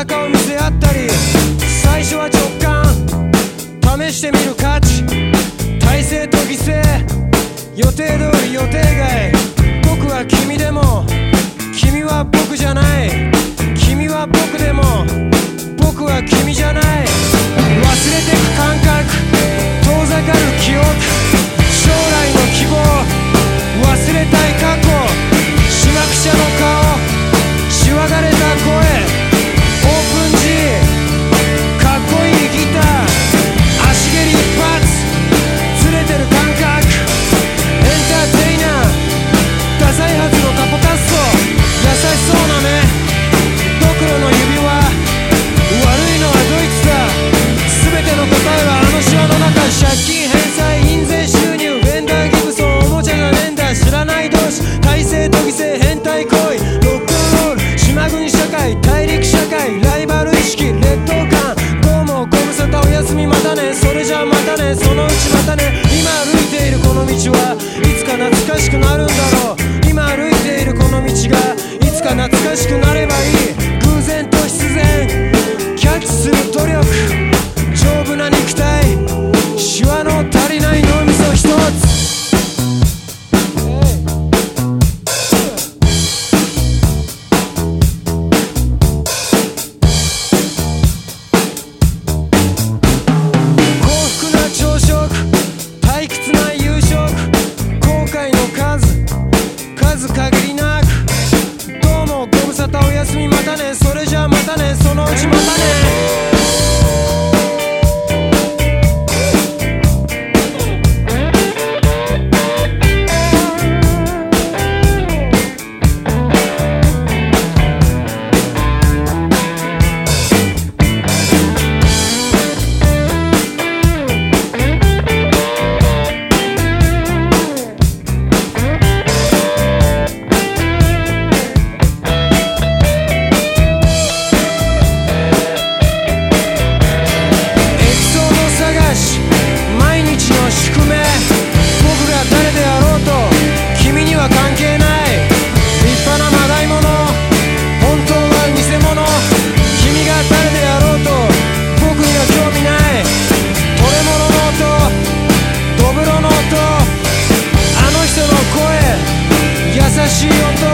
裸を見せ合ったり最初は直感。試してみる価値。体制と犠牲。予定通り予定外。僕は君でも。君は僕じゃない。君は僕でも。僕は君じゃない。ライバル意識劣等感。どうもご無沙汰おやすみまたね。それじゃあまたね。そのうちまたね。今歩いているこの道はいつか懐かしくなるんだろう。今歩いているこの道がいつか懐かしくなればいい。しよう